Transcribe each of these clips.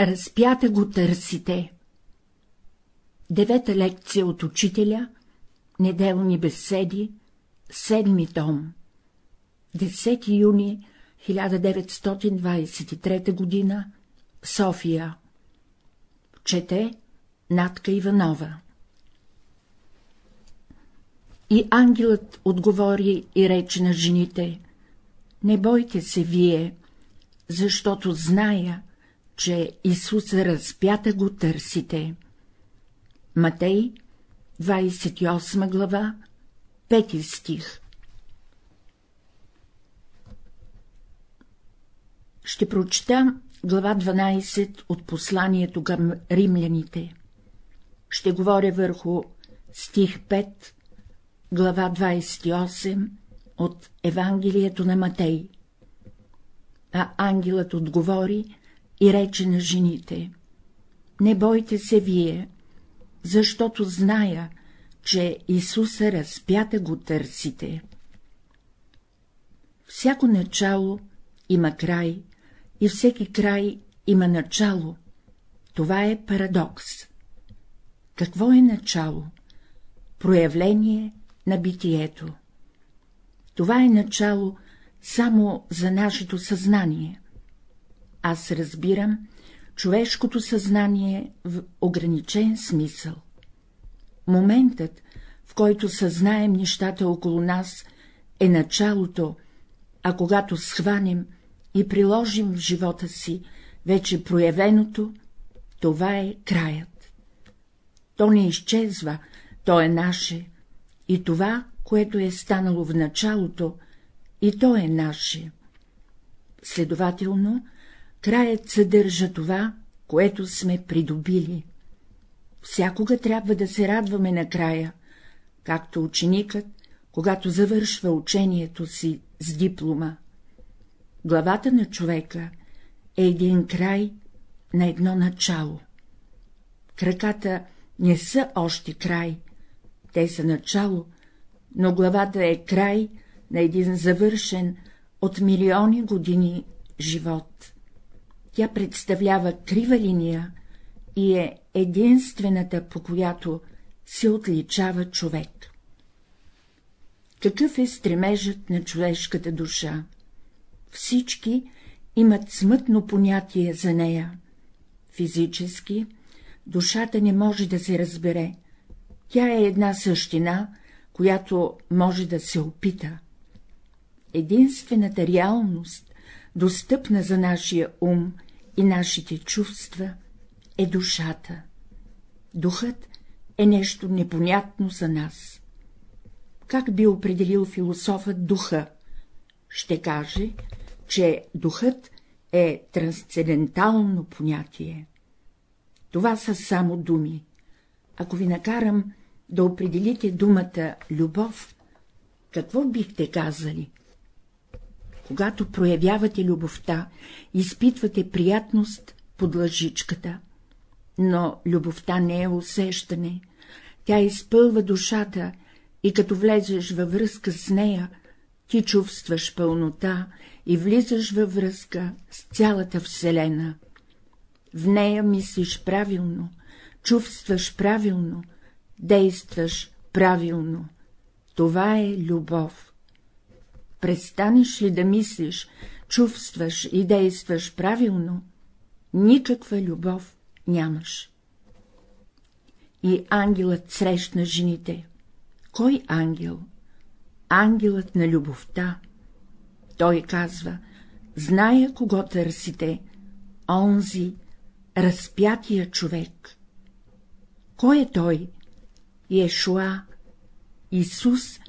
Разпята го търсите. Девета лекция от учителя, неделни беседи, седми том. 10 юни 1923 г. София. Чете Натка Иванова. И ангелът отговори и рече на жените — не бойте се вие, защото зная, че Исуса разпята го търсите. Матей, 28 глава, 5 стих Ще прочета глава 12 от посланието към римляните. Ще говоря върху стих 5, глава 28 от Евангелието на Матей. А ангелът отговори и рече на жените — не бойте се вие, защото зная, че Исуса разпята го търсите. Всяко начало има край и всеки край има начало. Това е парадокс. Какво е начало? Проявление на битието. Това е начало само за нашето съзнание. Аз разбирам човешкото съзнание в ограничен смисъл. Моментът, в който съзнаем нещата около нас, е началото, а когато схванем и приложим в живота си вече проявеното, това е краят. То не изчезва, то е наше, и това, което е станало в началото, и то е наше. Следователно, краят съдържа това, което сме придобили. Всякога трябва да се радваме на края, както ученикът, когато завършва учението си с диплома. Главата на човека е един край на едно начало. Краката не са още край, те са начало, но главата е край на един завършен от милиони години живот. Тя представлява крива линия и е единствената, по която се отличава човек. Какъв е стремежът на човешката душа? Всички имат смътно понятие за нея. Физически душата не може да се разбере, тя е една същина, която може да се опита. Единствената реалност, достъпна за нашия ум и нашите чувства, е душата. Духът е нещо непонятно за нас. Как би определил философът духа? Ще каже, че духът е трансцендентално понятие. Това са само думи. Ако ви накарам да определите думата любов, какво бихте казали? Когато проявявате любовта, изпитвате приятност под лъжичката, но любовта не е усещане, тя изпълва душата и като влезеш във връзка с нея, ти чувстваш пълнота и влизаш във връзка с цялата Вселена. В нея мислиш правилно, чувстваш правилно, действаш правилно. Това е любов. Престанеш ли да мислиш, чувстваш и действаш правилно, никаква любов нямаш. И ангелът срещна жените. Кой ангел? Ангелът на любовта. Той казва, зная кого търсите, онзи, разпятия човек. Кой е той? Иешуа, Исус,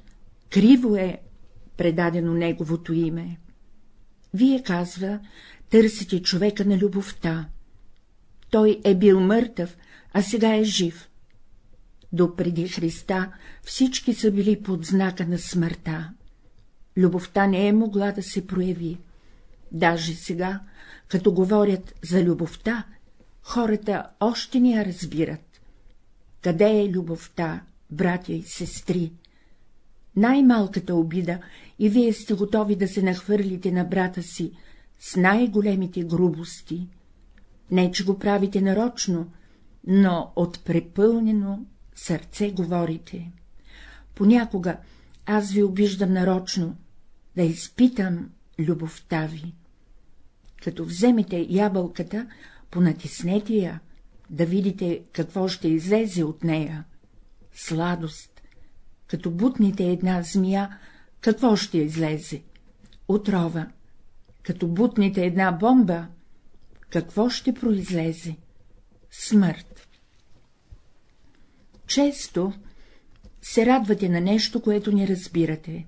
криво е предадено неговото име. Вие, казва, търсите човека на любовта. Той е бил мъртъв, а сега е жив. До преди Христа всички са били под знака на смъртта. Любовта не е могла да се прояви. Даже сега, като говорят за любовта, хората още не я разбират. Къде е любовта, братя и сестри? Най-малката обида и вие сте готови да се нахвърлите на брата си с най-големите грубости. Не, че го правите нарочно, но от препълнено сърце говорите. Понякога аз ви обиждам нарочно, да изпитам любовта ви. Като вземете ябълката, понатиснете я, да видите какво ще излезе от нея. Сладост. Като бутнете една змия, какво ще излезе? Отрова. Като бутнете една бомба, какво ще произлезе? Смърт. Често се радвате на нещо, което не разбирате.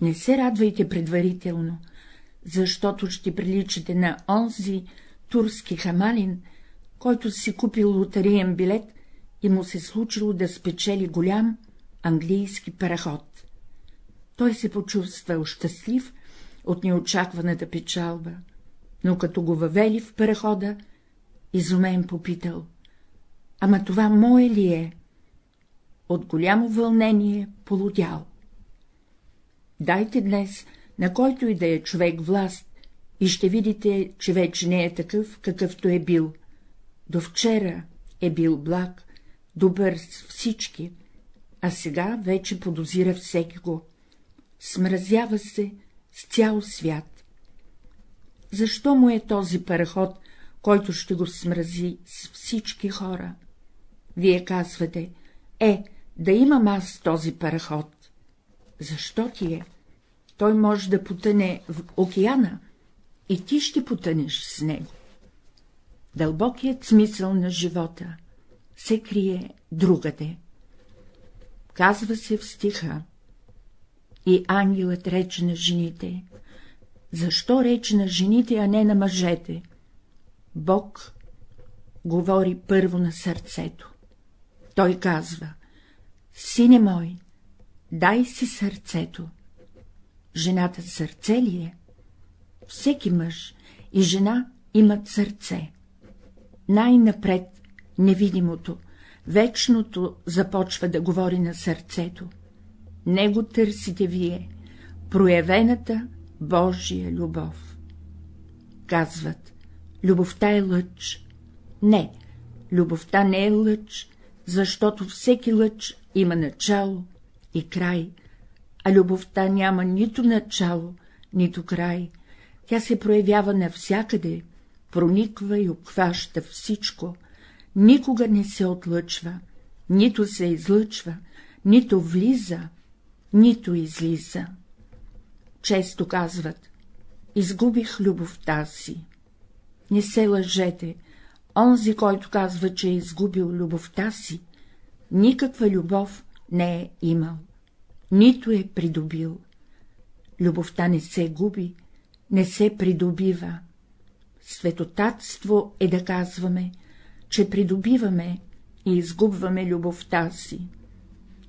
Не се радвайте предварително, защото ще приличате на онзи турски хамалин, който си купил лотариен билет и му се случило да спечели голям английски параход. Той се почувствал щастлив от неочакваната печалба, но като го въвели в парахода, изумен попитал — ама това мое ли е? От голямо вълнение полудял. Дайте днес на който и да е човек власт и ще видите, че вече не е такъв, какъвто е бил. До вчера е бил благ, добър с всички, а сега вече подозира всеки го. Смразява се с цял свят. Защо му е този параход, който ще го смрази с всички хора? Вие казвате, е, да имам аз този параход. Защо ти е? Той може да потъне в океана и ти ще потънеш с него. Дълбокият смисъл на живота се крие другаде. Казва се в стиха и ангелът рече на жените. Защо рече на жените, а не на мъжете? Бог говори първо на сърцето. Той казва, сине мой, дай си сърцето. Жената сърце ли е? Всеки мъж и жена имат сърце. Най-напред невидимото, вечното започва да говори на сърцето. Него търсите вие, проявената Божия любов. Казват, любовта е лъч. Не, любовта не е лъч, защото всеки лъч има начало и край, а любовта няма нито начало, нито край, тя се проявява навсякъде, прониква и обхваща всичко, никога не се отлъчва, нито се излъчва, нито влиза, нито излиза. Често казват, изгубих любовта си. Не се лъжете, онзи, който казва, че е изгубил любовта си, никаква любов не е имал, нито е придобил. Любовта не се губи, не се придобива. Светотатство е да казваме, че придобиваме и изгубваме любовта си.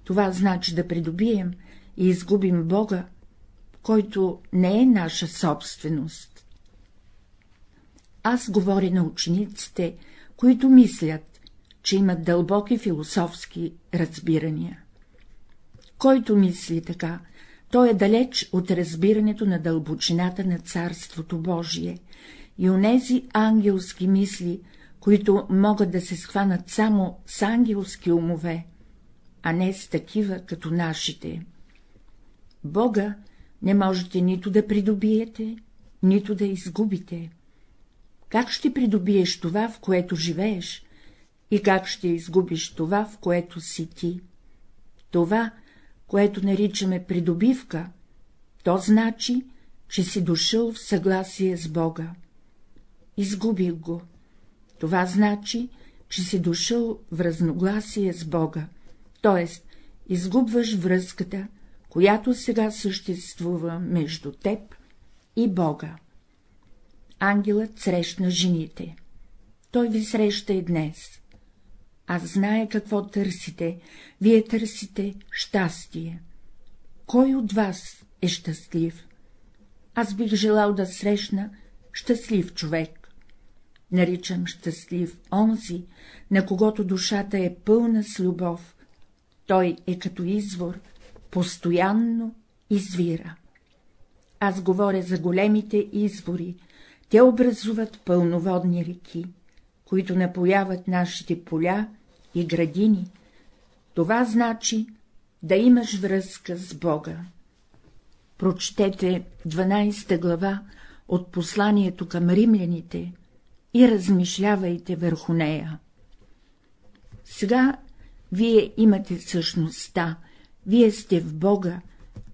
Това значи да придобием и изгубим Бога, който не е наша собственост. Аз говоря на учениците, които мислят, че имат дълбоки философски разбирания. Който мисли така, той е далеч от разбирането на дълбочината на Царството Божие и онези ангелски мисли, които могат да се схванат само с ангелски умове, а не с такива като нашите. Бога не можете нито да придобиете, нито да изгубите. Как ще придобиеш това, в което живееш, и как ще изгубиш това, в което си ти? Това, което наричаме придобивка, то значи, че си дошъл в съгласие с Бога. Изгубих го. Това значи, че си дошъл в разногласие с Бога, т.е. изгубваш връзката, която сега съществува между теб и Бога. Ангелът срещна жените. Той ви среща и днес. Аз зная какво търсите, вие търсите щастие. Кой от вас е щастлив? Аз бих желал да срещна щастлив човек. Наричам щастлив онзи, на когото душата е пълна с любов. Той е като извор, постоянно извира. Аз говоря за големите извори, те образуват пълноводни реки, които напояват нашите поля и градини. Това значи да имаш връзка с Бога. Прочетете 12 глава от посланието към римляните и размишлявайте върху нея. Сега вие имате същността, вие сте в Бога,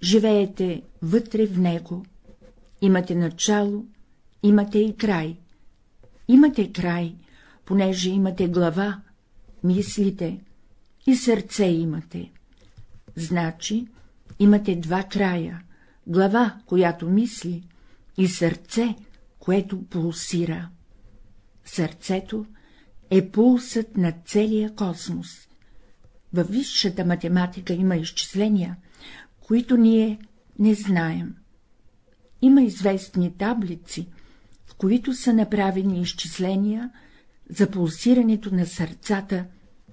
живеете вътре в Него, имате начало, имате и край. Имате край, понеже имате глава, мислите и сърце имате. Значи имате два края — глава, която мисли, и сърце, което пулсира. Сърцето е пулсът на целия космос. Във висшата математика има изчисления, които ние не знаем. Има известни таблици, в които са направени изчисления за пулсирането на сърцата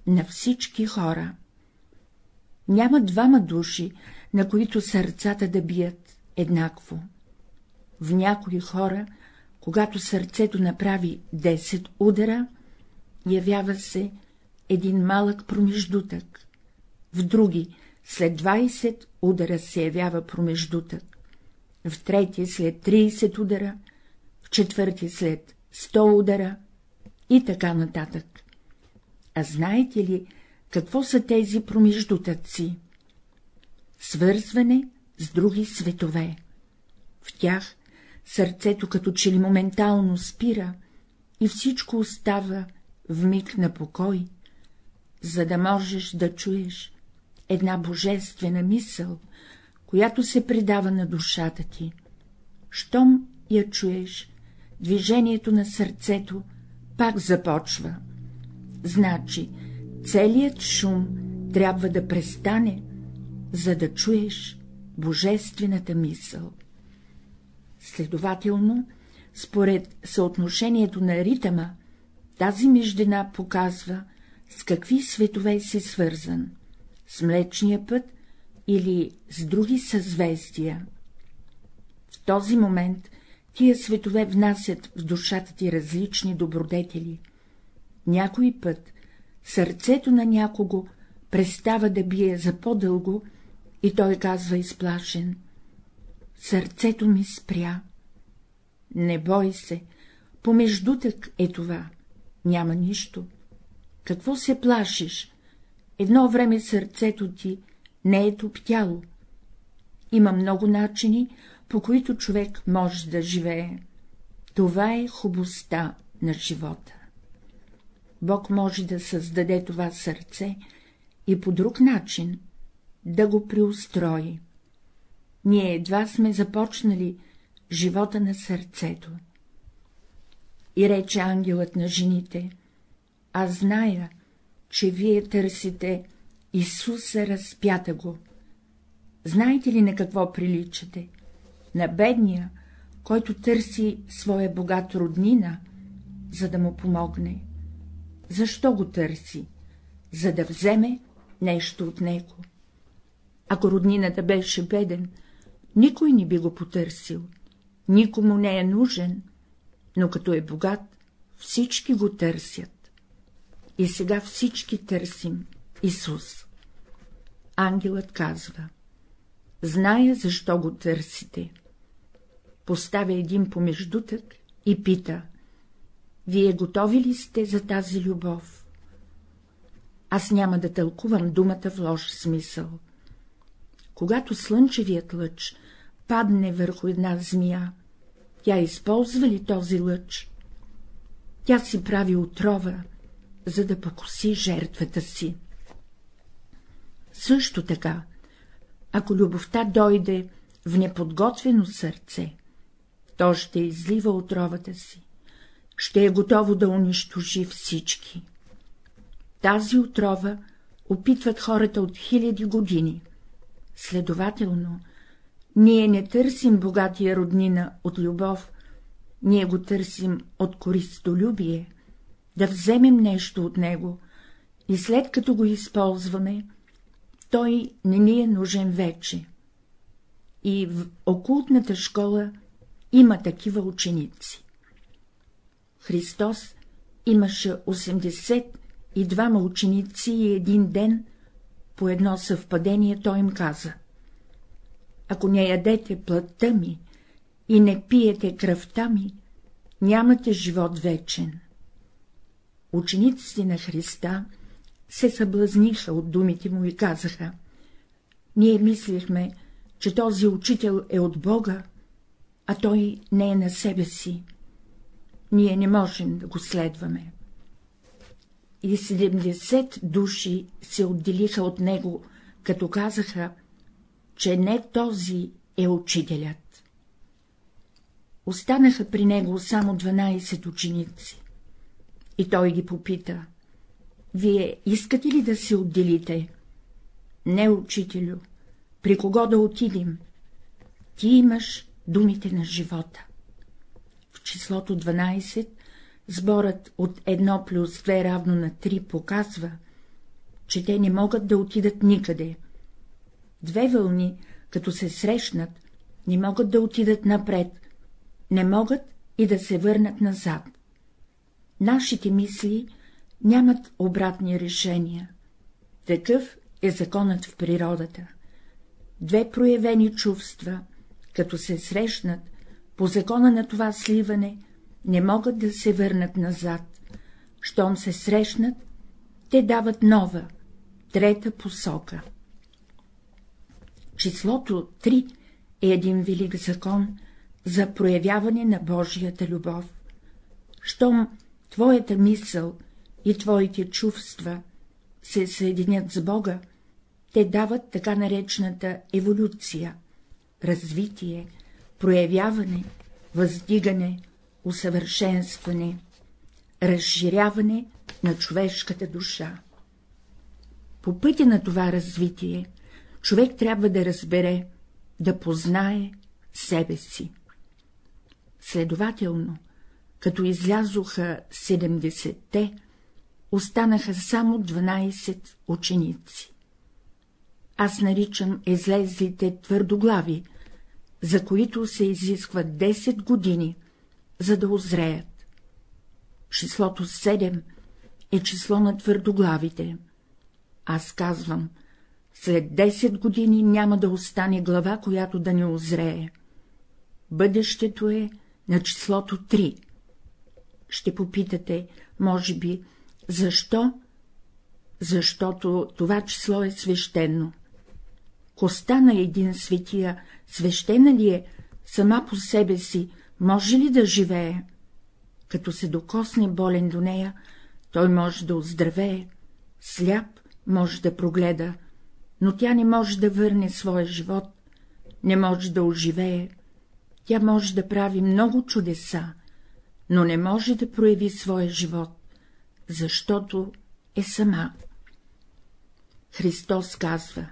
на всички хора. Няма двама души, на които сърцата да бият еднакво. В някои хора, когато сърцето направи 10 удара, явява се един малък промеждутък, в други след 20 удара се явява промеждутък, в трети след 30 удара, в четвърти след 100 удара и така нататък. А знаете ли, какво са тези промеждутъци? Свързване с други светове. В тях сърцето като че ли моментално спира и всичко остава в миг на покой, за да можеш да чуеш една божествена мисъл, която се предава на душата ти. Щом я чуеш, движението на сърцето пак започва. Значи, целият шум трябва да престане, за да чуеш божествената мисъл. Следователно, според съотношението на ритъма, тази междина показва, с какви светове си свързан — с Млечния път или с други съзвездия. В този момент тия светове внасят в душата ти различни добродетели. Някой път сърцето на някого престава да бие за по-дълго и той казва изплашен — сърцето ми спря. Не бой се, помеждутък е това, няма нищо. Какво се плашиш? Едно време сърцето ти не е топтяло. Има много начини, по които човек може да живее. Това е хубостта на живота. Бог може да създаде това сърце и по друг начин да го приустрои. Ние едва сме започнали живота на сърцето. И рече ангелът на жените, аз зная, че вие търсите Исуса разпята го. Знаете ли на какво приличате? На бедния, който търси своя богат роднина, за да му помогне. Защо го търси? За да вземе нещо от него. Ако роднината беше беден, никой не би го потърсил, никому не е нужен, но като е богат, всички го търсят. И сега всички търсим Исус. Ангелът казва — зная, защо го търсите. Поставя един помеждутък и пита — вие готови ли сте за тази любов? Аз няма да тълкувам думата в лош смисъл. Когато слънчевият лъч падне върху една змия, тя използва ли този лъч? Тя си прави отрова, за да покуси жертвата си. Също така, ако любовта дойде в неподготвено сърце, то ще излива отровата си, ще е готово да унищожи всички. Тази отрова опитват хората от хиляди години. Следователно, ние не търсим богатия роднина от любов, ние го търсим от користолюбие, да вземем нещо от него и след като го използваме, той не ни е нужен вече. И в окултната школа има такива ученици. Христос имаше 82 ученици и един ден, по едно съвпадение, той им каза — ако не ядете плътта ми и не пиете кръвта ми, нямате живот вечен. Учениците на Христа се съблазниха от думите му и казаха — ние мислихме, че този учител е от Бога, а той не е на себе си. Ние не можем да го следваме. И седемдесет души се отделиха от него, като казаха, че не този е учителят. Останаха при него само 12 ученици. И той ги попита — Вие искате ли да се отделите? Не, учителю, при кого да отидем? Ти имаш думите на живота. В числото 12 сборът от 1 плюс 2 равно на 3 показва, че те не могат да отидат никъде. Две вълни, като се срещнат, не могат да отидат напред, не могат и да се върнат назад. Нашите мисли нямат обратни решения. Такъв е законът в природата. Две проявени чувства, като се срещнат, по закона на това сливане, не могат да се върнат назад. Щом се срещнат, те дават нова, трета посока. Числото 3 е един велик закон за проявяване на Божията любов. Щом твоята мисъл и твоите чувства се съединят с Бога, те дават така наречената еволюция, развитие, проявяване, въздигане, усъвършенстване, разширяване на човешката душа. По пътя на това развитие човек трябва да разбере, да познае себе си. Следователно, като излязоха 70-те, останаха само 12 ученици. Аз наричам излезлите твърдоглави, за които се изискват 10 години, за да озреят. Числото 7 е число на твърдоглавите. Аз казвам, след 10 години няма да остане глава, която да не озрее. Бъдещето е на числото 3. Ще попитате, може би, защо? Защото това число е свещено. Коста на един светия свещена ли е сама по себе си, може ли да живее? Като се докосне болен до нея, той може да оздравее, сляп може да прогледа, но тя не може да върне своя живот, не може да оживее, тя може да прави много чудеса, но не може да прояви своя живот, защото е сама. Христос казва,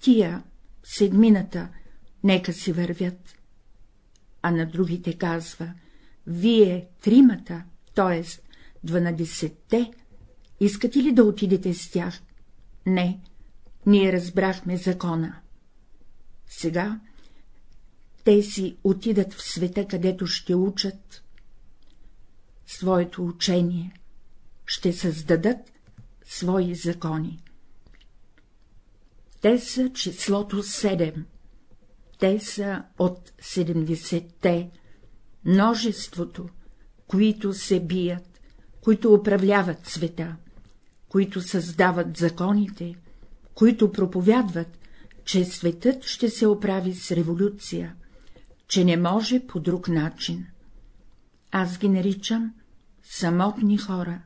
тия, седмината, нека си вървят. А на другите казва, вие, тримата, т.е. дванадесетте, искате ли да отидете с тях? Не, ние разбрахме закона. Сега те си отидат в света, където ще учат своето учение, ще създадат свои закони. Те са числото 7. Те са от 70-те, множеството, които се бият, които управляват света, които създават законите, които проповядват, че светът ще се оправи с революция, че не може по друг начин. Аз ги наричам самотни хора.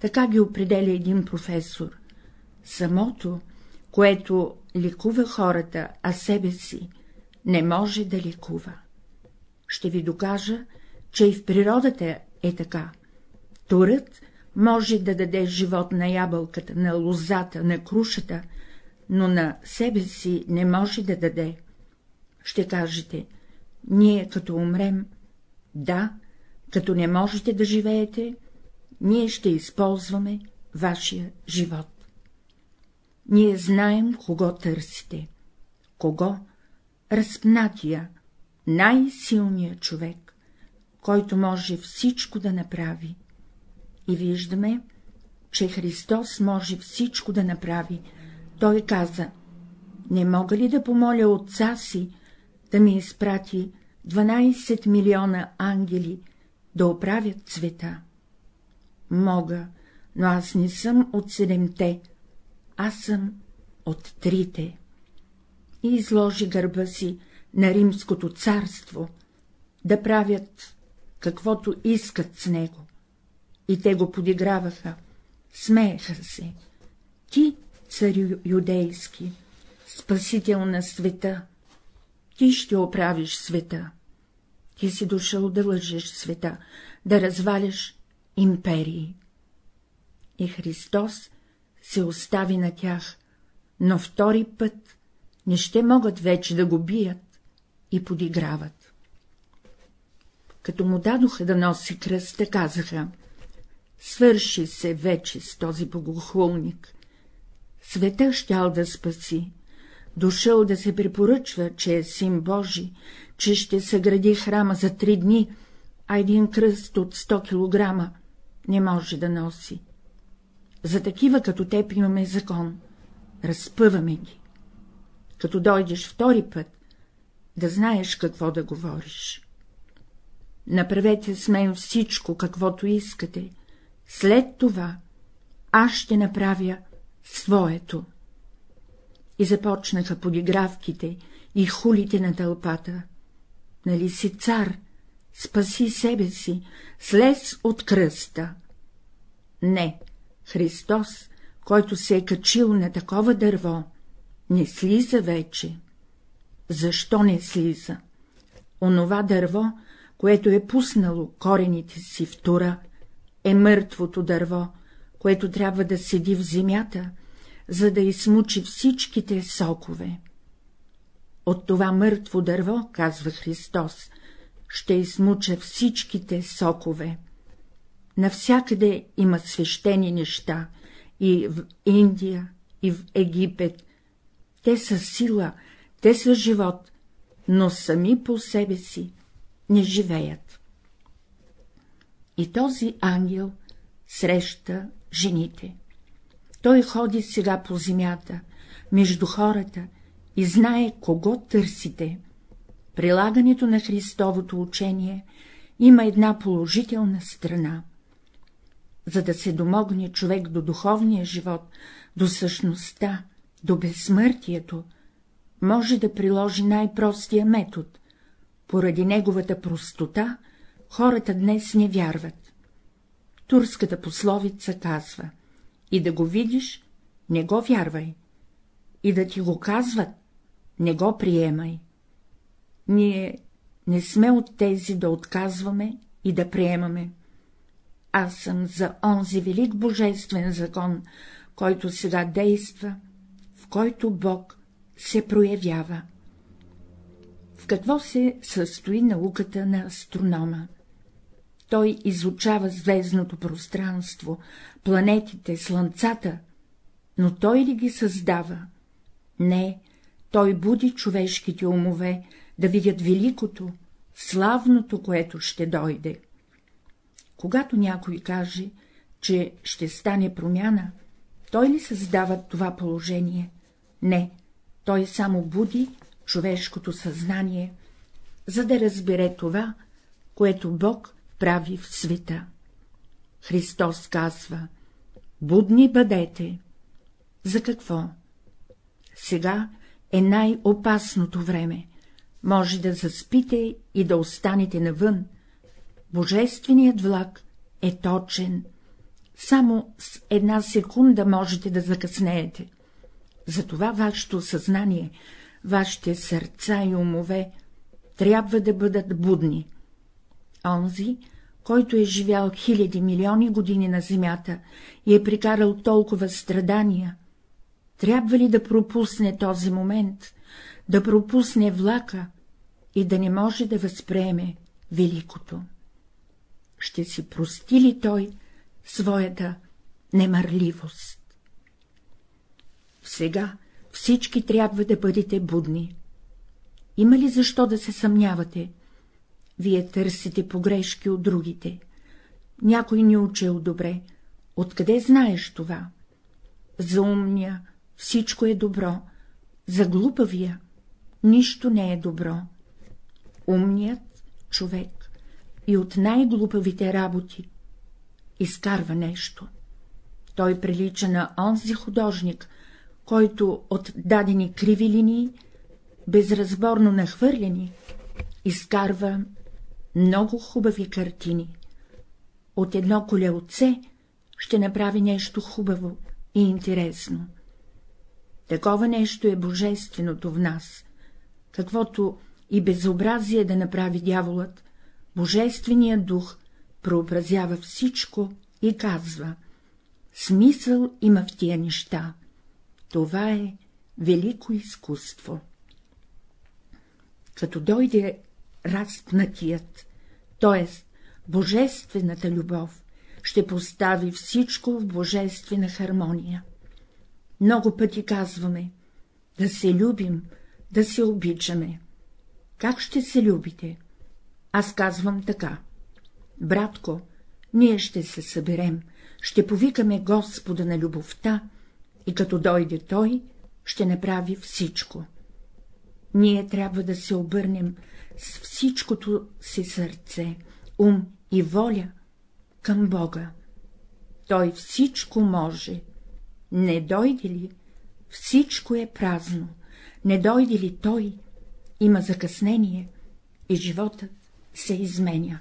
Така ги определя един професор. Самото което лекува хората, а себе си не може да лекува. Ще ви докажа, че и в природата е така. Турът може да даде живот на ябълката, на лозата, на крушата, но на себе си не може да даде. Ще кажете, ние като умрем, да, като не можете да живеете, ние ще използваме вашия живот. Ние знаем, кого търсите. Кого? Разпнатия, най-силният човек, който може всичко да направи. И виждаме, че Христос може всичко да направи. Той каза, не мога ли да помоля отца си да ми изпрати 12 милиона ангели да оправят света? Мога, но аз не съм от седемте, аз съм от трите. И изложи гърба си на римското царство, да правят каквото искат с него. И те го подиграваха, смееха се. Ти, царю юдейски, спасител на света, ти ще оправиш света. Ти си дошъл да лъжеш света, да разваляш империи. И Христос се остави на тях, но втори път не ще могат вече да го бият и подиграват. Като му дадоха да носи кръста, казаха — свърши се вече с този богохулник. Света щял да спаси, дошъл да се препоръчва, че е син Божий, че ще съгради храма за три дни, а един кръст от 100 килограма не може да носи. За такива като теб имаме закон, разпъваме ги. Като дойдеш втори път, да знаеш какво да говориш. Направете с мен всичко, каквото искате, след това аз ще направя своето. И започнаха подигравките и хулите на тълпата. Нали си цар, спаси себе си, слез от кръста. Не, Христос, който се е качил на такова дърво, не слиза вече. Защо не слиза? Онова дърво, което е пуснало корените си в тура, е мъртвото дърво, което трябва да седи в земята, за да измучи всичките сокове. От това мъртво дърво, казва Христос, ще измуча всичките сокове. Навсякъде има свещени неща, и в Индия, и в Египет. Те са сила, те са живот, но сами по себе си не живеят. И този ангел среща жените. Той ходи сега по земята, между хората и знае кого търсите. Прилагането на Христовото учение има една положителна страна. За да се домогне човек до духовния живот, до същността, до безсмъртието, може да приложи най-простия метод. Поради неговата простота хората днес не вярват. Турската пословица казва — и да го видиш, не го вярвай, и да ти го казват, не го приемай. Ние не сме от тези да отказваме и да приемаме. Аз съм за онзи велик божествен закон, който сега действа, който Бог се проявява. В какво се състои науката на астронома? Той изучава звездното пространство, планетите, слънцата, но той ли ги създава? Не, той буди човешките умове да видят великото, славното, което ще дойде. Когато някой каже, че ще стане промяна, той ли създава това положение? Не, той само буди човешкото съзнание, за да разбере това, което Бог прави в света. Христос казва — будни бъдете. За какво? Сега е най-опасното време. Може да заспите и да останете навън. Божественият влак е точен. Само с една секунда можете да закъснеете. Затова вашето съзнание, вашите сърца и умове трябва да бъдат будни. Онзи, който е живял хиляди милиони години на земята и е прикарал толкова страдания, трябва ли да пропусне този момент, да пропусне влака и да не може да възприеме великото? Ще си прости ли той своята немърливост? Сега всички трябва да бъдете будни. Има ли защо да се съмнявате? Вие търсите погрешки от другите. Някой ни учил добре. Откъде знаеш това? За умния всичко е добро, за глупавия нищо не е добро. Умният човек и от най-глупавите работи изкарва нещо. Той прилича на онзи художник, който от дадени криви линии, безразборно нахвърлени, изкарва много хубави картини. От едно колелце ще направи нещо хубаво и интересно. Такова нещо е божественото в нас, каквото и безобразие да направи дяволът, божественият дух преобразява всичко и казва — смисъл има в тия неща. Това е велико изкуство. Като дойде разпнатият, т.е. божествената любов, ще постави всичко в божествена хармония. Много пъти казваме — да се любим, да се обичаме. Как ще се любите? Аз казвам така. Братко, ние ще се съберем, ще повикаме Господа на любовта и като дойде Той, ще направи всичко. Ние трябва да се обърнем с всичкото си сърце, ум и воля към Бога. Той всичко може. Не дойде ли, всичко е празно. Не дойде ли Той, има закъснение и животът се изменя.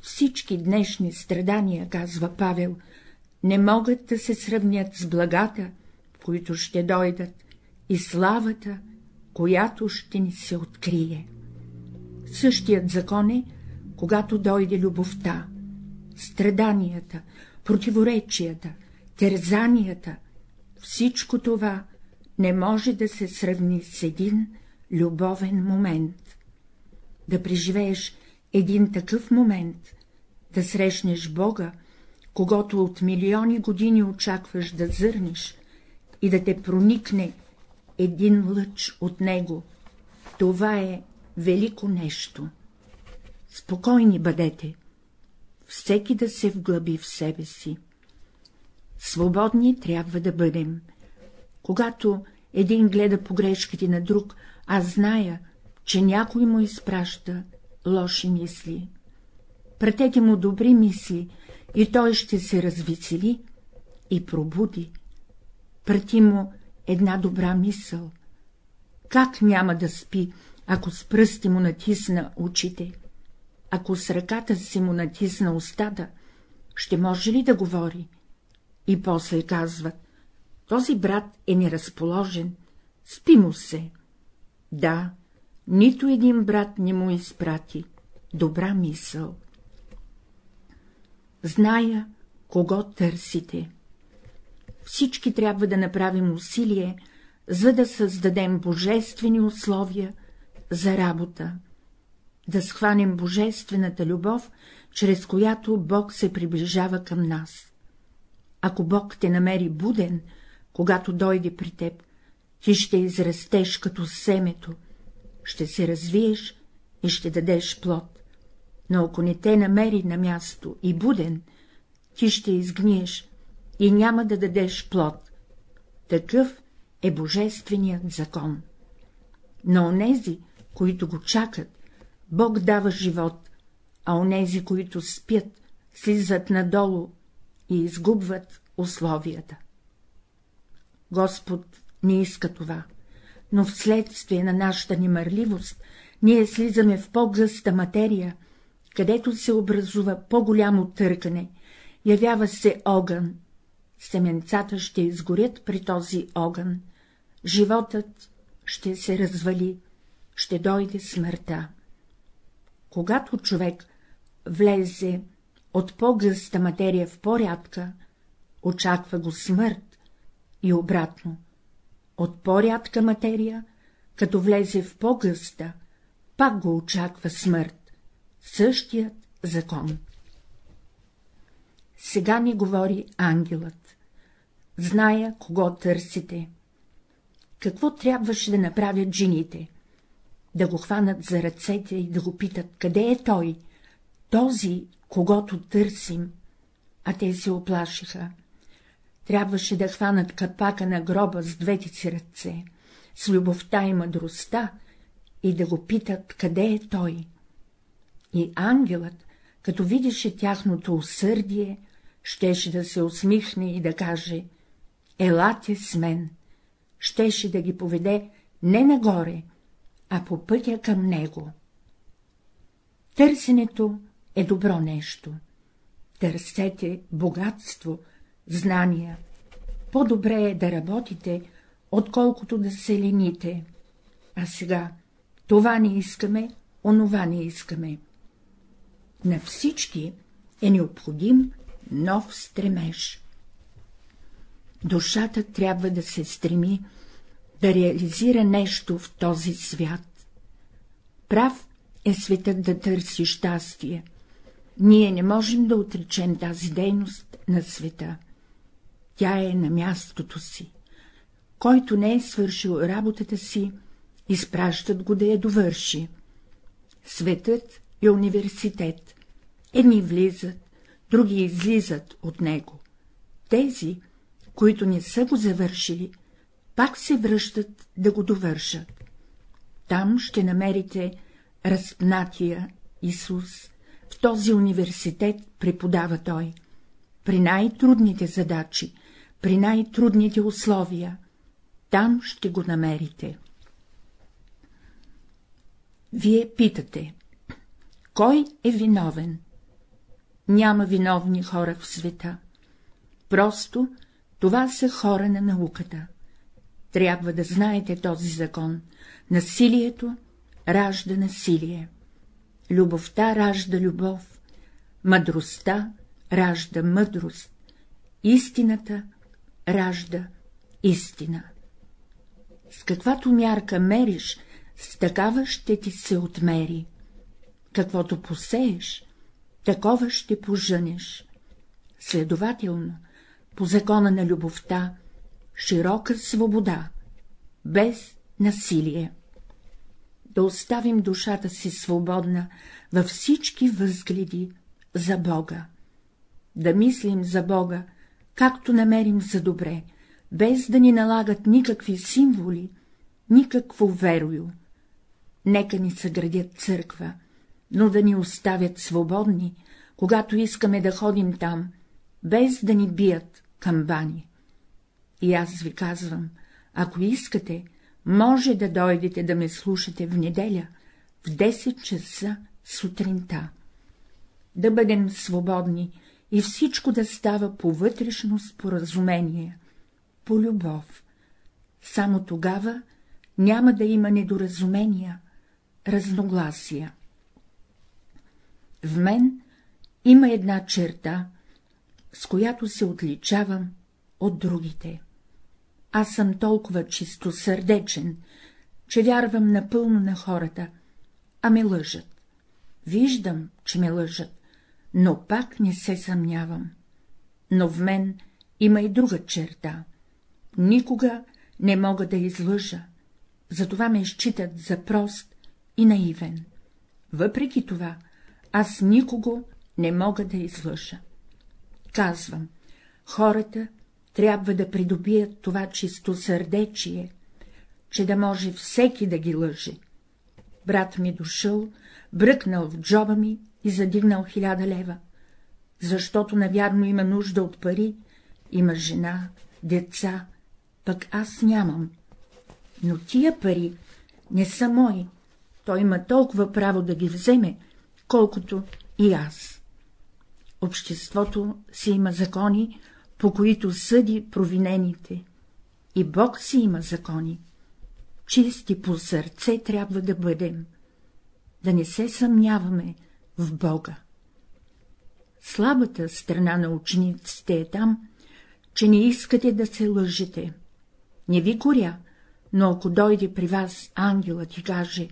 Всички днешни страдания, казва Павел, не могат да се сравнят с благата, които ще дойдат, и славата, която ще ни се открие. Същият закон е, когато дойде любовта, страданията, противоречията, терзанията, всичко това не може да се сравни с един любовен момент. Да преживееш един такъв момент, да срещнеш Бога, когато от милиони години очакваш да зърнеш и да те проникне един лъч от него, това е велико нещо. Спокойни бъдете, всеки да се вглъби в себе си. Свободни трябва да бъдем. Когато един гледа погрешките на друг, аз зная, че някой му изпраща лоши мисли. Пратете му добри мисли и той ще се развесели и пробуди. Прати му една добра мисъл. Как няма да спи, ако с пръсти му натисна очите? Ако с ръката си му натисна устата, ще може ли да говори? И после казват, този брат е неразположен, спи му се. Да, нито един брат не му изпрати добра мисъл. Зная, кого търсите. Всички трябва да направим усилие, за да създадем божествени условия за работа, да схванем божествената любов, чрез която Бог се приближава към нас. Ако Бог те намери буден, когато дойде при теб, ти ще израстеш като семето, ще се развиеш и ще дадеш плод. Но ако не те намери на място и буден, ти ще изгниеш и няма да дадеш плод. Такъв е божественият закон. На онези, които го чакат, Бог дава живот, а онези, които спят, слизат надолу и изгубват условията. Господ не иска това, но вследствие на нашата немърливост ние слизаме в по-гъста материя, където се образува по-голямо търкане, явява се огън, семенцата ще изгорят при този огън, животът ще се развали, ще дойде смъртта. Когато човек влезе от по-гъста материя в по-рядка, очаква го смърт и обратно. От по-рядка материя, като влезе в по-гъста, пак го очаква смърт. Същият закон. Сега ни говори ангелът. Зная, кого търсите. Какво трябваше да направят жените? да го хванат за ръцете и да го питат, къде е той, този, когато търсим, а те се оплашиха. Трябваше да хванат капака на гроба с двете си ръце, с любовта и мъдростта, и да го питат, къде е той. И ангелът, като видеше тяхното усърдие, щеше да се усмихне и да каже — елате с мен, щеше да ги поведе не нагоре, а по пътя към него. Търсенето е добро нещо. Търсете богатство, знания. По-добре е да работите, отколкото да се лените. А сега това не искаме, онова не искаме. На всички е необходим нов стремеж. Душата трябва да се стреми да реализира нещо в този свят. Прав е светът да търси щастие. Ние не можем да отречем тази дейност на света. Тя е на мястото си. Който не е свършил работата си, изпращат го да я довърши. Светът е университет. Едни влизат, други излизат от него. Тези, които не са го завършили, пак се връщат да го довършат. Там ще намерите разпнатия Исус, в този университет преподава той. При най-трудните задачи, при най-трудните условия, там ще го намерите. Вие питате, кой е виновен? Няма виновни хора в света. Просто това са хора на науката. Трябва да знаете този закон. Насилието ражда насилие. Любовта ражда любов. Мъдростта ражда мъдрост. Истината ражда истина. С каквато мярка мериш, с такава ще ти се отмери. Каквото посееш, такова ще пожънеш. Следователно, по закона на любовта, широка свобода, без насилие. Да оставим душата си свободна във всички възгледи за Бога. Да мислим за Бога, както намерим за добре, без да ни налагат никакви символи, никакво верою. Нека ни съградят църква, но да ни оставят свободни, когато искаме да ходим там, без да ни бият камбани. И аз ви казвам, ако искате, може да дойдете да ме слушате в неделя, в 10 часа сутринта. Да бъдем свободни и всичко да става по вътрешно споразумение, по любов. Само тогава няма да има недоразумения, разногласия. В мен има една черта, с която се отличавам от другите. Аз съм толкова чисто сърдечен, че вярвам напълно на хората, а ме лъжат. Виждам, че ме лъжат, но пак не се съмнявам. Но в мен има и друга черта. Никога не мога да излъжа, затова ме считат за прост и наивен. Въпреки това, аз никого не мога да излъжа. Казвам, хората трябва да придобият това чисто сърдечие, че да може всеки да ги лъже. Брат ми дошъл, бръкнал в джоба ми и задигнал хиляда лева, защото навярно има нужда от пари, има жена, деца, пък аз нямам. Но тия пари не са мои, той има толкова право да ги вземе, колкото и аз. Обществото си има закони, по които съди провинените, и Бог си има закони. Чисти по сърце трябва да бъдем, да не се съмняваме в Бога. Слабата страна на учениците е там, че не искате да се лъжете. Не ви коря, но ако дойде при вас ангелът и каже,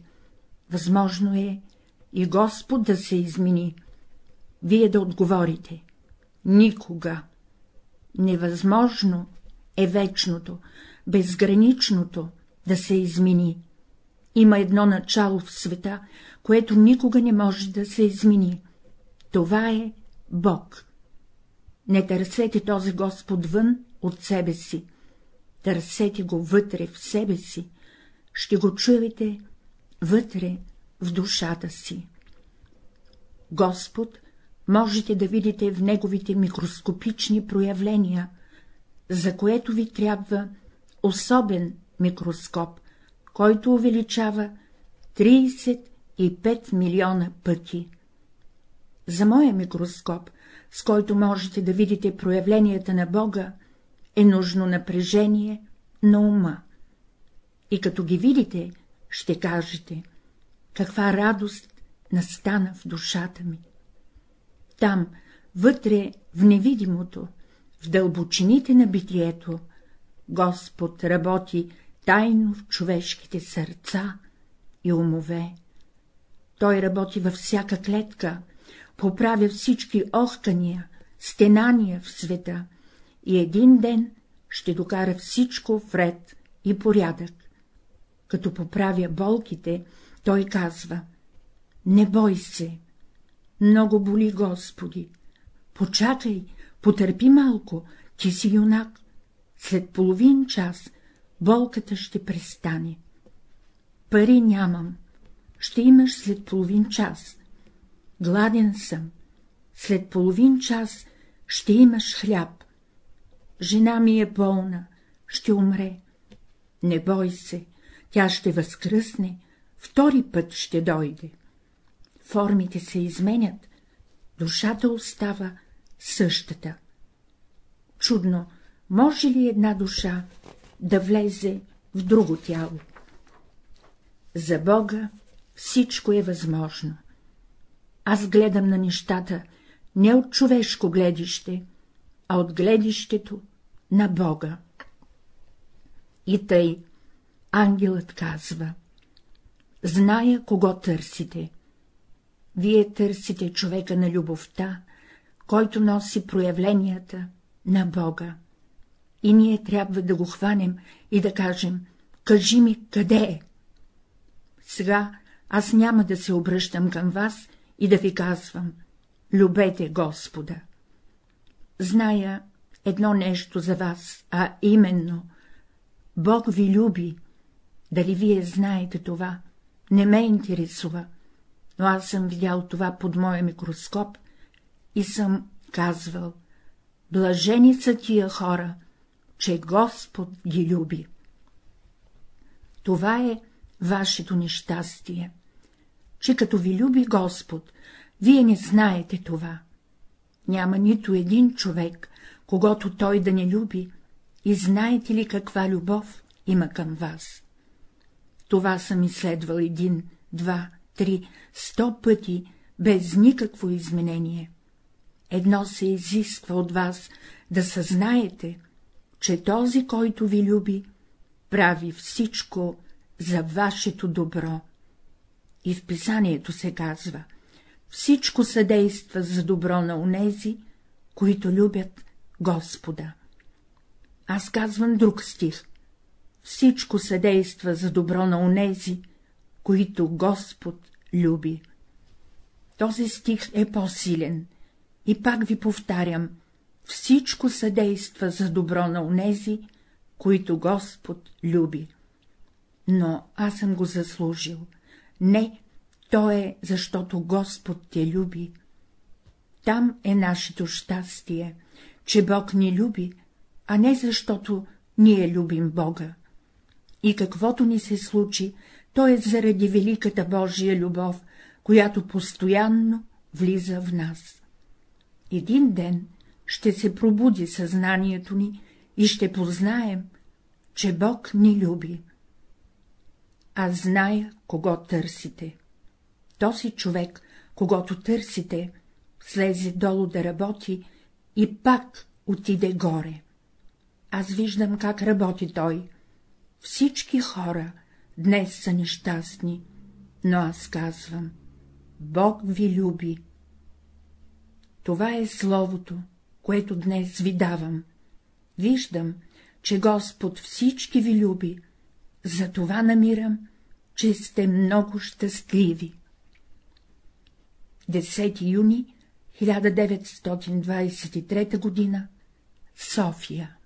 възможно е и Господ да се измени, вие да отговорите — никога. Невъзможно е вечното, безграничното да се измени. Има едно начало в света, което никога не може да се измени. Това е Бог. Не търсете този Господ вън от себе си, търсете го вътре в себе си, ще го чуете вътре в душата си. Господ можете да видите в неговите микроскопични проявления, за което ви трябва особен микроскоп, който увеличава 35 милиона пъти. За моя микроскоп, с който можете да видите проявленията на Бога, е нужно напрежение на ума. И като ги видите, ще кажете, каква радост настана в душата ми. Там, вътре в невидимото, в дълбочините на битието, Господ работи тайно в човешките сърца и умове. Той работи във всяка клетка, поправя всички охкания, стенания в света и един ден ще докара всичко в ред и порядък. Като поправя болките, той казва — не бой се, много боли, Господи, почакай, потърпи малко, ти си юнак, след половин час болката ще престане. Пари нямам, ще имаш след половин час. Гладен съм, след половин час ще имаш хляб. Жена ми е болна, ще умре. Не бой се, тя ще възкръсне, втори път ще дойде. Формите се изменят, душата остава същата. Чудно, може ли една душа да влезе в друго тяло? За Бога всичко е възможно. Аз гледам на нещата не от човешко гледище, а от гледището на Бога. И тъй ангелът казва — зная кого търсите. Вие търсите човека на любовта, който носи проявленията на Бога. И ние трябва да го хванем и да кажем — кажи ми, къде е? Сега аз няма да се обръщам към вас и да ви казвам — любете Господа. Зная едно нещо за вас, а именно — Бог ви люби. Дали вие знаете това, не ме интересува, но аз съм видял това под моя микроскоп и съм казвал — блажени са тия хора, че Господ ги люби. Това е вашето нещастие, че като ви люби Господ, вие не знаете това. Няма нито един човек, когато той да не люби, и знаете ли каква любов има към вас? Това съм изследвал един, два, три, сто пъти, без никакво изменение. Едно се изисква от вас да съзнаете, че този, който ви люби, прави всичко за вашето добро. И в писанието се казва — всичко съдейства за добро на онези, които любят Господа. Аз казвам друг стих — всичко съдейства за добро на онези, които Господ люби. Този стих е по-силен и пак ви повтарям — всичко съдейства за добро на онези, които Господ люби. Но аз съм го заслужил. Не, то е, защото Господ те люби. Там е нашето щастие, че Бог ни люби, а не защото ние любим Бога. И каквото ни се случи, то е заради великата Божия любов, която постоянно влиза в нас. Един ден ще се пробуди съзнанието ни и ще познаем, че Бог ни люби. Аз зная, кого търсите. Този човек, когато търсите, слезе долу да работи и пак отиде горе. Аз виждам как работи той. Всички хора днес са нещастни, но аз казвам — Бог ви люби. Това е словото, което днес ви давам. Виждам, че Господ всички ви люби, затова намирам че сте много щастливи. 10 юни 1923 г. София